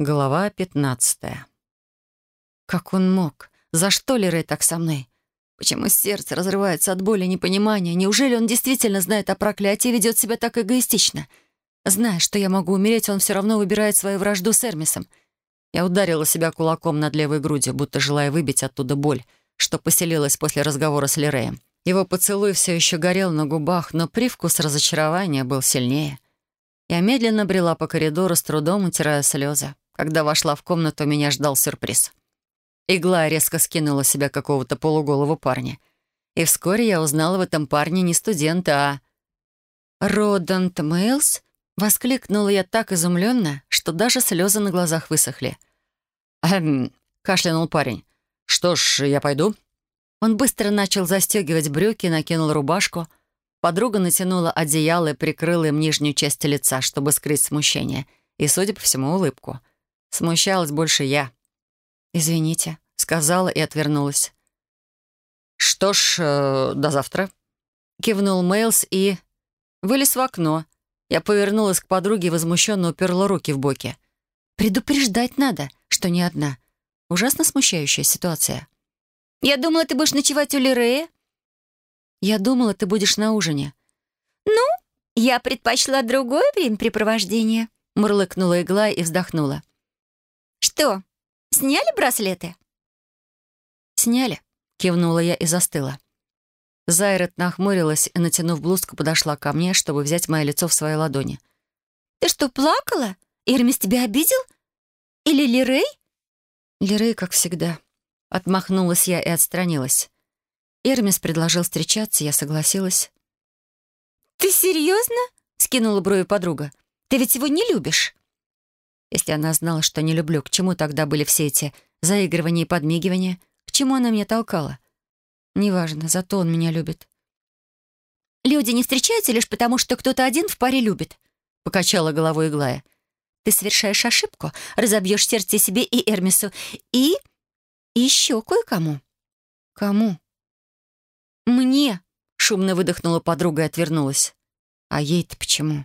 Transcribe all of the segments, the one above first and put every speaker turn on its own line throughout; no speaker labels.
Глава пятнадцатая. Как он мог? За что Лерей так со мной? Почему сердце разрывается от боли и непонимания? Неужели он действительно знает о проклятии и ведет себя так эгоистично? Зная, что я могу умереть, он все равно выбирает свою вражду с Эрмисом. Я ударила себя кулаком над левой грудью, будто желая выбить оттуда боль, что поселилась после разговора с Лереем. Его поцелуй все еще горел на губах, но привкус разочарования был сильнее. Я медленно брела по коридору, с трудом утирая слезы. Когда вошла в комнату, меня ждал сюрприз. Игла резко скинула себя какого-то полуголого парня. И вскоре я узнала в этом парне не студента, а... «Родант Мейлс?» — воскликнула я так изумленно, что даже слезы на глазах высохли. «Эм...» — кашлянул парень. «Что ж, я пойду?» Он быстро начал застегивать брюки, накинул рубашку. Подруга натянула одеяло и прикрыла им нижнюю часть лица, чтобы скрыть смущение. И, судя по всему, улыбку. Смущалась больше я. «Извините», — сказала и отвернулась. «Что ж, э, до завтра», — кивнул Мейлс и... Вылез в окно. Я повернулась к подруге и возмущенно уперла руки в боки. «Предупреждать надо, что не одна. Ужасно смущающая ситуация».
«Я думала, ты будешь ночевать у Лирея».
«Я думала, ты будешь на ужине».
«Ну, я предпочла другое времяпрепровождение», — мурлыкнула игла и вздохнула. «Что, сняли браслеты?»
«Сняли», — кивнула я и застыла. Зайрет нахмурилась и, натянув блузку, подошла ко мне, чтобы взять мое лицо в свои ладони.
«Ты что, плакала? Эрмис тебя обидел? Или Лирей?»
«Лирей, как всегда». Отмахнулась я и отстранилась. Эрмис предложил встречаться, я согласилась.
«Ты серьезно?» — скинула брови подруга. «Ты ведь его не любишь?»
Если она знала, что не люблю, к чему тогда были все эти заигрывания и подмигивания? К чему она меня толкала? Неважно, зато он меня любит.
«Люди не встречаются лишь потому, что кто-то один в паре любит», — покачала головой Иглая. «Ты совершаешь ошибку, разобьешь сердце себе и Эрмису, и... и еще кое-кому».
«Кому?»
«Мне», —
шумно выдохнула подруга и отвернулась. «А ей-то почему?»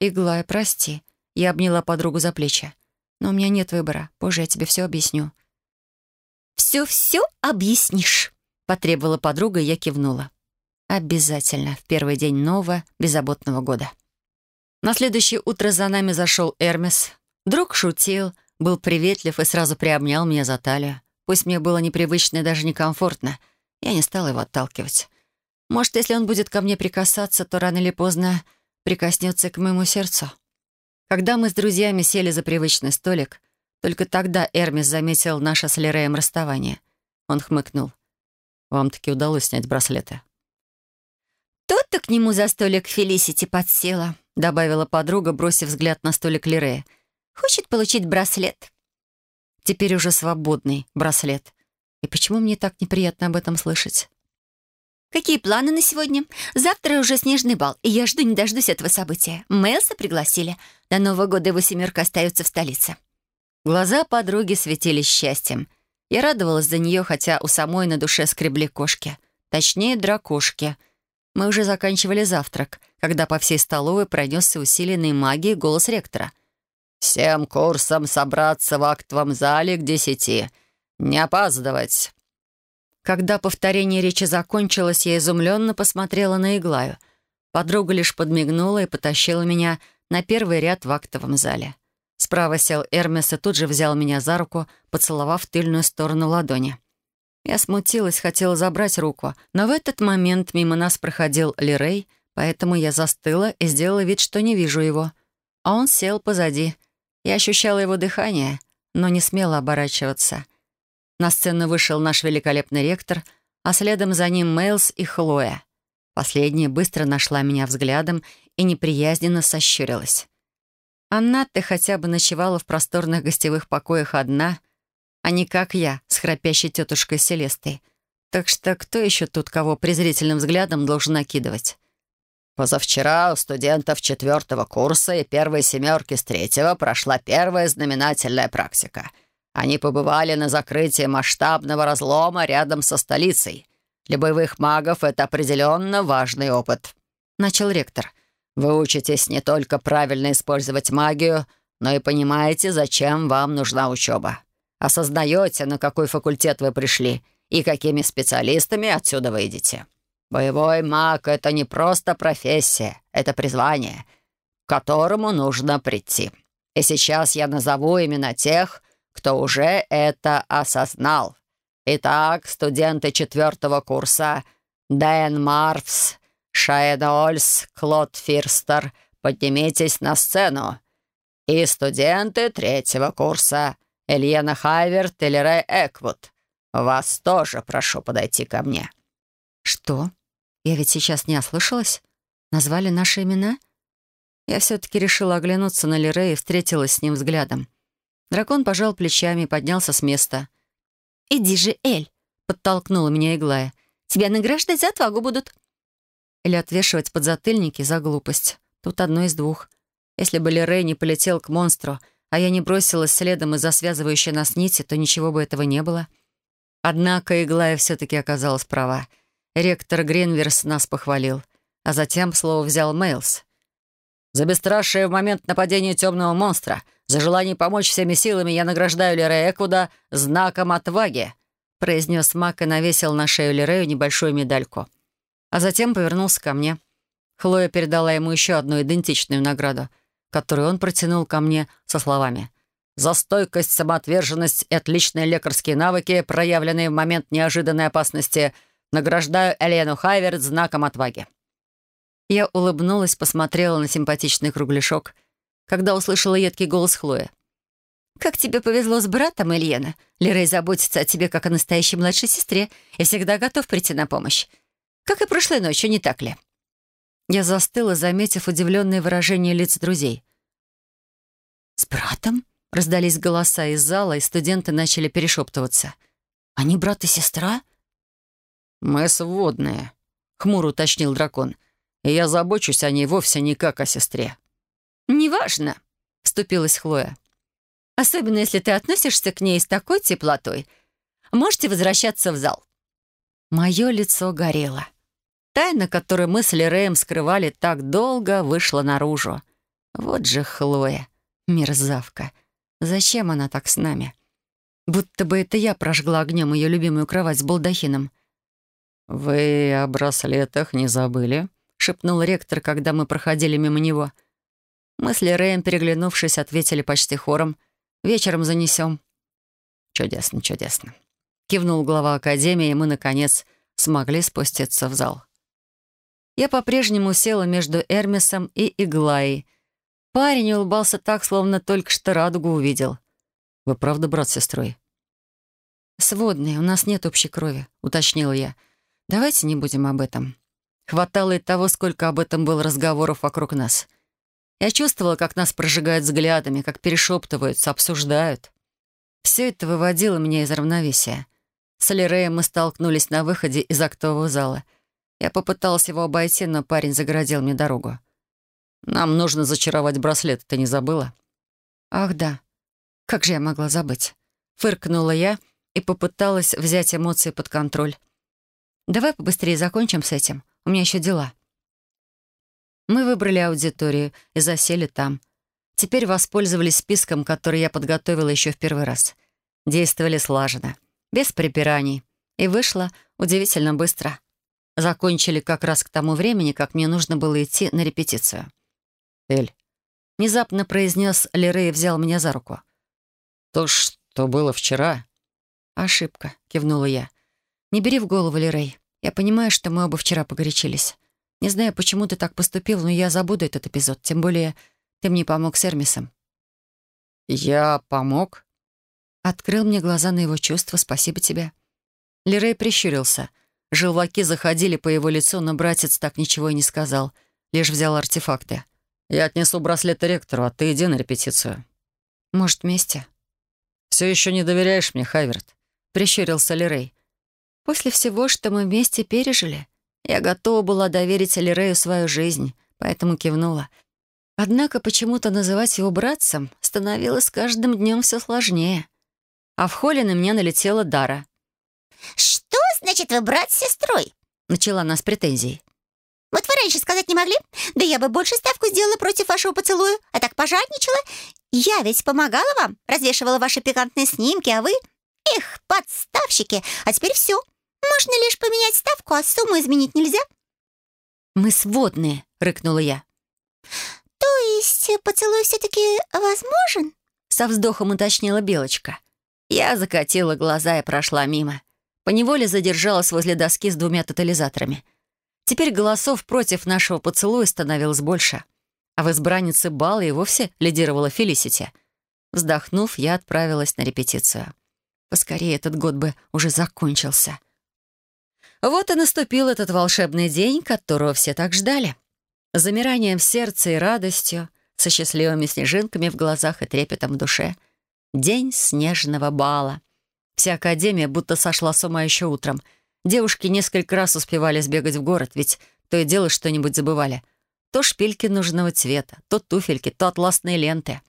«Иглая, прости», я обняла подругу за плечи. «Но у меня нет выбора. Позже я тебе все объясню».
«Все-все объяснишь», — потребовала подруга, и я кивнула.
«Обязательно. В первый день нового, беззаботного года». На следующее утро за нами зашел Эрмес. Друг шутил, был приветлив и сразу приобнял меня за талию. Пусть мне было непривычно и даже некомфортно, я не стала его отталкивать. Может, если он будет ко мне прикасаться, то рано или поздно прикоснется к моему сердцу. Когда мы с друзьями сели за привычный столик, только тогда Эрмис заметил наше с Лереем расставание. Он хмыкнул. «Вам таки удалось снять браслеты».
«Тот-то к нему за столик Фелисити подсела», — добавила подруга, бросив взгляд на столик Лерея. «Хочет получить браслет».
Теперь уже свободный браслет. И почему мне так неприятно об этом слышать?
«Какие планы на сегодня? Завтра уже снежный бал, и я жду не дождусь этого события. Мэлса пригласили. До Нового года его семерка остается в столице».
Глаза подруги светились счастьем. Я радовалась за нее, хотя у самой на душе скребли кошки. Точнее, дракошки. Мы уже заканчивали завтрак, когда по всей столовой пронесся усиленный магией голос ректора. «Всем курсам собраться в актовом зале к десяти. Не опаздывать. Когда повторение речи закончилось, я изумленно посмотрела на Иглаю. Подруга лишь подмигнула и потащила меня на первый ряд в актовом зале. Справа сел Эрмес и тут же взял меня за руку, поцеловав тыльную сторону ладони. Я смутилась, хотела забрать руку, но в этот момент мимо нас проходил Лирей, поэтому я застыла и сделала вид, что не вижу его. А он сел позади. Я ощущала его дыхание, но не смела оборачиваться — на сцену вышел наш великолепный ректор, а следом за ним Мейлс и Хлоя. Последняя быстро нашла меня взглядом и неприязненно сощурилась. Она, ты хотя бы ночевала в просторных гостевых покоях одна, а не как я, с храпящей тетушкой Селестой. Так что кто еще тут кого презрительным взглядом должен накидывать? Позавчера у студентов четвертого курса и первой семерки с третьего прошла первая знаменательная практика — они побывали на закрытии масштабного разлома рядом со столицей. Для боевых магов это определенно важный опыт», — начал ректор. «Вы учитесь не только правильно использовать магию,
но и понимаете, зачем вам нужна учеба. Осознаете, на какой факультет вы пришли и какими специалистами отсюда выйдете. Боевой маг — это не просто профессия, это призвание, к которому нужно прийти. И сейчас я назову именно тех, кто уже это осознал. Итак, студенты четвертого курса Дэн Марвс, Ольс, Клод Фирстер, поднимитесь на сцену. И студенты третьего курса Ильена Хайверт или Рэй Эквуд. Вас тоже прошу подойти ко мне».
«Что? Я ведь сейчас не ослышалась? Назвали наши имена?» Я все-таки решила оглянуться на Лире и встретилась с ним взглядом. Дракон пожал плечами и поднялся с места.
«Иди же, Эль!» — подтолкнула меня Иглая. «Тебя награждать за отвагу будут».
Или отвешивать подзатыльники за глупость. Тут одно из двух. Если бы Лерей не полетел к монстру, а я не бросилась следом из-за связывающей нас нити, то ничего бы этого не было. Однако Иглая все-таки оказалась права. Ректор Гринверс нас похвалил, а затем слово взял Мейлс.
«За бесстрашие в момент нападения темного монстра — за желание помочь всеми силами я награждаю Лерея Экуда знаком отваги», произнес Мак и навесил на шею Лерею небольшую медальку. А затем повернулся ко мне. Хлоя передала ему еще одну идентичную награду, которую он протянул ко мне со словами «За стойкость, самоотверженность и отличные лекарские навыки, проявленные в момент неожиданной опасности, награждаю Элену Хайверт знаком отваги». Я улыбнулась, посмотрела на симпатичный кругляшок — когда услышала едкий голос Хлои.
«Как тебе повезло с братом, Ильена. Лерей заботится о тебе, как о настоящей младшей сестре, и всегда готов прийти на помощь. Как и прошлой ночью, не так ли?»
Я застыла, заметив удивленное выражение лиц друзей.
«С братом?»
— раздались голоса из зала, и студенты начали перешептываться.
«Они брат и сестра?»
«Мы сводные», — хмуро уточнил дракон. «И я забочусь о ней вовсе не как о сестре».
«Неважно», — вступилась Хлоя. «Особенно, если ты относишься к ней с такой теплотой. Можете возвращаться в зал».
Мое лицо горело. Тайна, которую мы с Лереем скрывали так долго, вышла наружу. Вот же Хлоя, мерзавка. Зачем она так с нами? Будто бы это я прожгла огнем ее любимую кровать с балдахином.
«Вы о браслетах не забыли?» — шепнул ректор, когда мы проходили мимо него —
мы с Лереем, переглянувшись, ответили почти хором. «Вечером занесем».
«Чудесно, чудесно».
Кивнул глава Академии, и мы, наконец, смогли спуститься в зал. Я по-прежнему села между Эрмисом и Иглаей. Парень улыбался так, словно только что радугу увидел. «Вы правда брат с сестрой?» «Сводные, у нас нет общей крови», — уточнила я. «Давайте не будем об этом». Хватало и того, сколько об этом было разговоров вокруг нас — я чувствовала, как нас прожигают взглядами, как перешептываются, обсуждают. Все это выводило меня из равновесия. С Алиреем мы столкнулись на выходе из актового зала. Я попыталась его обойти, но парень загородил мне дорогу. «Нам нужно зачаровать браслет, ты не забыла?» «Ах, да. Как же я могла забыть?» Фыркнула я и попыталась взять эмоции под контроль. «Давай побыстрее закончим с этим. У меня еще дела». Мы выбрали аудиторию и засели там. Теперь воспользовались списком, который я подготовила еще в первый раз. Действовали слаженно, без припираний. И вышло удивительно быстро. Закончили как раз к тому времени, как мне нужно было идти на репетицию. «Эль», — внезапно произнес Лерей и взял меня за руку.
«То, что было вчера...»
«Ошибка», — кивнула я. «Не бери в голову, Лерей. Я понимаю, что мы оба вчера погорячились. Не знаю, почему ты так поступил, но я забуду этот эпизод. Тем более ты мне помог с Эрмисом».
«Я помог?»
Открыл мне глаза на его чувства. Спасибо тебе. Лерей прищурился. Желваки заходили по его лицу, но братец так ничего и не сказал. Лишь взял артефакты.
«Я отнесу браслет ректору, а ты иди на репетицию».
«Может, вместе?»
«Все еще не доверяешь мне, Хайверт?»
Прищурился Лерей. «После всего, что мы вместе пережили, я готова была доверить Лирею свою жизнь, поэтому кивнула. Однако почему-то называть его братцем становилось с каждым днем все сложнее. А в холле на меня налетела Дара.
«Что значит вы брат с сестрой?»
— начала она с претензий.
Вот вы раньше сказать не могли? Да я бы больше ставку сделала против вашего поцелуя, а так пожадничала. Я ведь помогала вам, развешивала ваши пикантные снимки, а вы... Эх, подставщики! А теперь все. Можно лишь поменять ставку, а сумму изменить нельзя.
«Мы сводные», — рыкнула я.
«То есть поцелуй все-таки возможен?»
Со вздохом уточнила Белочка. Я закатила глаза и прошла мимо. Поневоле задержалась возле доски с двумя тотализаторами. Теперь голосов против нашего поцелуя становилось больше. А в избраннице бала и вовсе лидировала Фелисити. Вздохнув, я отправилась на репетицию. Поскорее этот год бы уже закончился. Вот и наступил этот волшебный день, которого все так ждали. С замиранием в сердце и радостью, со счастливыми снежинками в глазах и трепетом в душе. День снежного бала. Вся академия будто сошла с ума еще утром. Девушки несколько раз успевали сбегать в город, ведь то и дело что-нибудь забывали. То шпильки нужного цвета, то туфельки, то атласные ленты.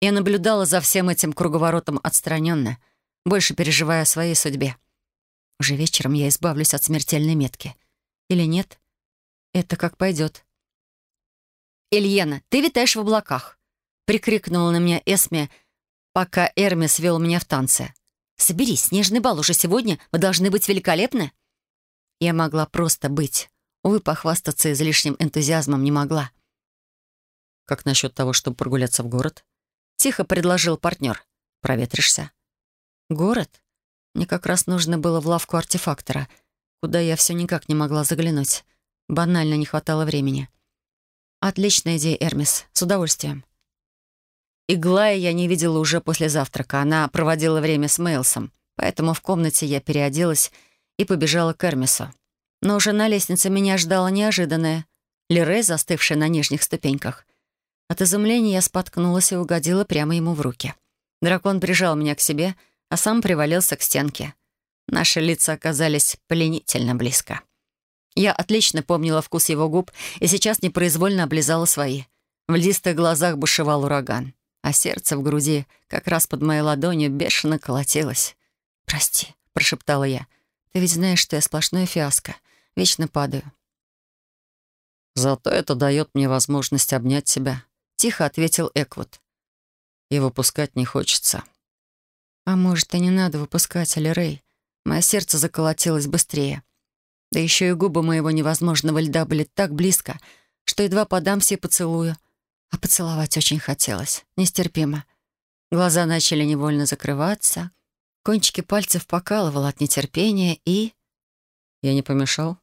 Я наблюдала за всем этим круговоротом отстраненно, больше переживая о своей судьбе. Уже вечером я избавлюсь от смертельной метки. Или нет? Это как пойдет. «Ильена, ты витаешь в облаках!» — прикрикнула на меня Эсме, пока Эрмис вел меня в танце. «Соберись, снежный бал уже сегодня, мы должны быть великолепны!» Я могла просто быть. Увы, похвастаться излишним энтузиазмом не могла. «Как насчет того, чтобы прогуляться в город?» Тихо предложил партнер. «Проветришься?» «Город?» Мне как раз нужно было в лавку артефактора, куда я все никак не могла заглянуть. Банально не хватало времени. Отличная идея, Эрмис. С удовольствием. Иглая я не видела уже после завтрака. Она проводила время с Мейлсом, поэтому в комнате я переоделась и побежала к Эрмису. Но уже на лестнице меня ждало неожиданное. Лерей, застывшая на нижних ступеньках. От изумления я споткнулась и угодила прямо ему в руки. Дракон прижал меня к себе — а сам привалился к стенке. Наши лица оказались пленительно близко. Я отлично помнила вкус его губ и сейчас непроизвольно облизала свои. В льдистых глазах бушевал ураган, а сердце в груди, как раз под моей ладонью, бешено колотилось. «Прости», — прошептала я. «Ты ведь знаешь, что я сплошная фиаско. Вечно падаю».
«Зато это дает мне возможность обнять себя», — тихо ответил Эквуд. «И выпускать не хочется».
А может, и не надо выпускать Алирей. Мое сердце заколотилось быстрее. Да еще и губы моего невозможного льда были так близко, что едва подамся и поцелую. А поцеловать очень хотелось. Нестерпимо. Глаза начали невольно закрываться. Кончики пальцев покалывало от нетерпения и...
«Я не помешал?»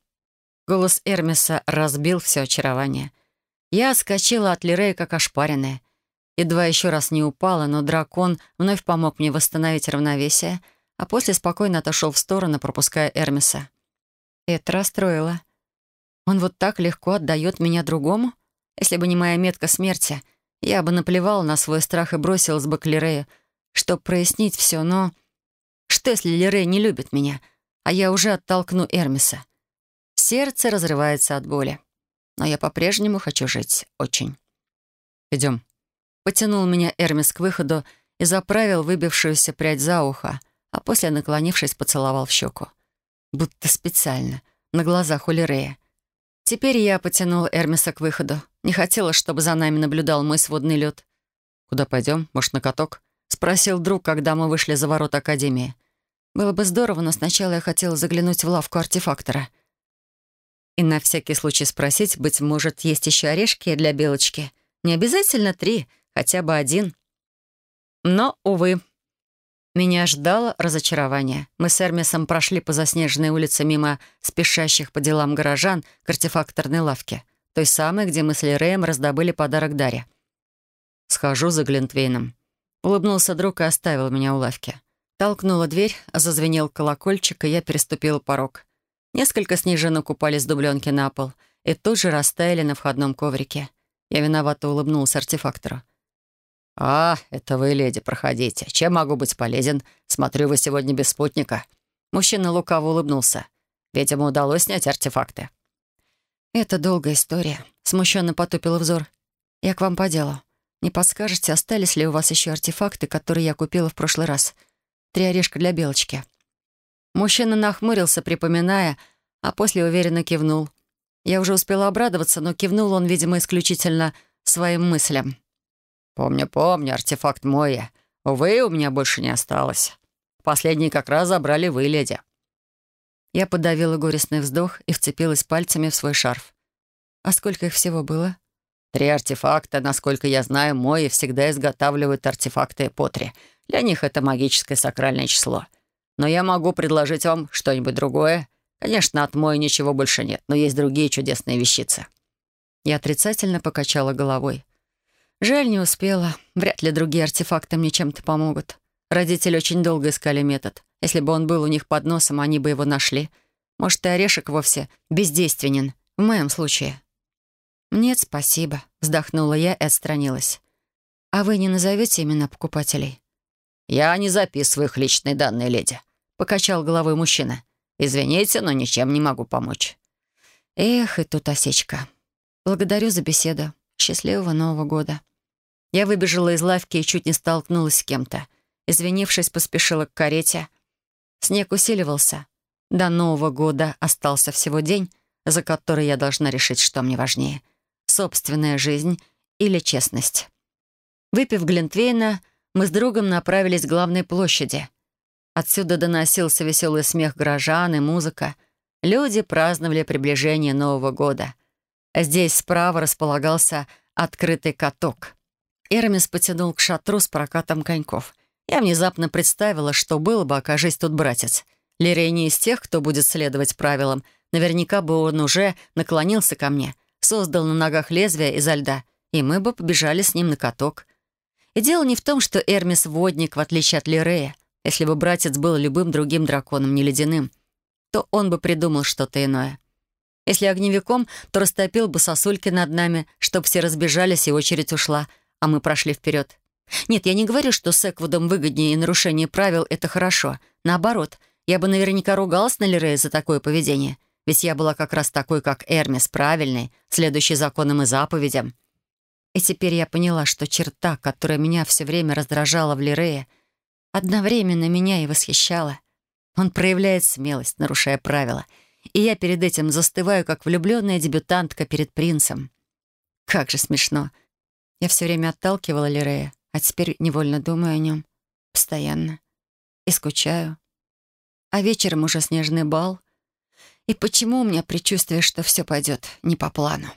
Голос Эрмиса разбил все очарование. Я отскочила от Лирея, как ошпаренная. Едва еще раз не упала, но дракон вновь помог мне восстановить равновесие, а после спокойно отошел в сторону, пропуская Эрмиса. Это расстроило. Он вот так легко отдает меня другому? Если бы не моя метка смерти, я бы наплевал на свой страх и бросилась бы к Лирею, чтобы прояснить все, но... Что, если Лирей не любит меня, а я уже оттолкну Эрмиса? Сердце разрывается от боли. Но я по-прежнему хочу жить очень.
Идем.
Потянул меня Эрмис к выходу и заправил выбившуюся прядь за ухо, а после, наклонившись, поцеловал в щеку. Будто специально, на глазах у Лирея. Теперь я потянул Эрмиса к выходу. Не хотела, чтобы за нами наблюдал мой сводный лед.
«Куда пойдем? Может, на каток?»
— спросил друг, когда мы вышли за ворота Академии. Было бы здорово, но сначала я хотела заглянуть в лавку артефактора. И на всякий случай спросить, быть может, есть еще орешки для Белочки. Не обязательно три — хотя бы один. Но, увы, меня ждало разочарование. Мы с Эрмисом прошли по заснеженной улице мимо спешащих по делам горожан к артефакторной лавке, той самой, где мы с Лиреем раздобыли подарок Дарья. «Схожу за Глинтвейном». Улыбнулся друг и оставил меня у лавки. Толкнула дверь, зазвенел колокольчик, и я переступила порог. Несколько снежинок упали с дубленки на пол и тут же растаяли на входном коврике. Я виновато улыбнулась артефактору.
«А, это вы, леди, проходите. Чем могу быть полезен? Смотрю, вы сегодня без спутника».
Мужчина лукаво улыбнулся.
«Ведь ему удалось снять артефакты».
«Это долгая история», — смущенно потупил взор. «Я к вам по делу. Не подскажете, остались ли у вас еще артефакты, которые я купила в прошлый раз? Три орешка для белочки». Мужчина нахмурился, припоминая, а после уверенно кивнул. Я уже успела обрадоваться, но кивнул он, видимо, исключительно своим мыслям.
«Помню, помню, артефакт мой. Увы, у меня больше не осталось. Последний как раз забрали вы, леди».
Я подавила горестный вздох и вцепилась пальцами в свой шарф. «А сколько их всего было?»
«Три артефакта, насколько я знаю, мои всегда изготавливают артефакты Потри. Для них это магическое сакральное число. Но я могу предложить вам что-нибудь другое. Конечно, от мои ничего больше нет, но есть другие чудесные вещицы».
Я отрицательно покачала головой. Жаль, не успела. Вряд ли другие артефакты мне чем-то помогут. Родители очень долго искали метод. Если бы он был у них под носом, они бы его нашли. Может, и орешек вовсе бездейственен. В моем случае. «Нет, спасибо», — вздохнула я и отстранилась. «А вы не назовете имена покупателей?»
«Я не записываю их личные данные, леди», — покачал головой мужчина. «Извините, но ничем не могу помочь».
«Эх, и тут осечка. Благодарю за беседу. Счастливого Нового года». Я выбежала из лавки и чуть не столкнулась с кем-то. Извинившись, поспешила к карете. Снег усиливался. До Нового года остался всего день, за который я должна решить, что мне важнее — собственная жизнь или честность. Выпив Глинтвейна, мы с другом направились к главной площади. Отсюда доносился веселый смех горожан и музыка. Люди праздновали приближение Нового года. Здесь справа располагался открытый каток. Эрмис потянул к шатру с прокатом коньков. Я внезапно представила, что было бы, окажись тут братец. Лирей не из тех, кто будет следовать правилам. Наверняка бы он уже наклонился ко мне, создал на ногах лезвие изо льда, и мы бы побежали с ним на каток. И дело не в том, что Эрмис — водник, в отличие от Лирея. Если бы братец был любым другим драконом, не ледяным, то он бы придумал что-то иное. Если огневиком, то растопил бы сосульки над нами, чтоб все разбежались и очередь ушла, а мы прошли вперед. Нет, я не говорю, что с Эквудом выгоднее и нарушение правил — это хорошо. Наоборот, я бы наверняка ругалась на Лирея за такое поведение. Ведь я была как раз такой, как Эрмис, правильной, следующей законам и заповедям. И теперь я поняла, что черта, которая меня все время раздражала в Лирее, одновременно меня и восхищала. Он проявляет смелость, нарушая правила, и я перед этим застываю, как влюбленная дебютантка перед принцем. Как же смешно. Я все время отталкивала Лирея, а теперь невольно думаю о нем. Постоянно. И скучаю. А вечером уже снежный бал. И почему у меня предчувствие, что все пойдет не по плану?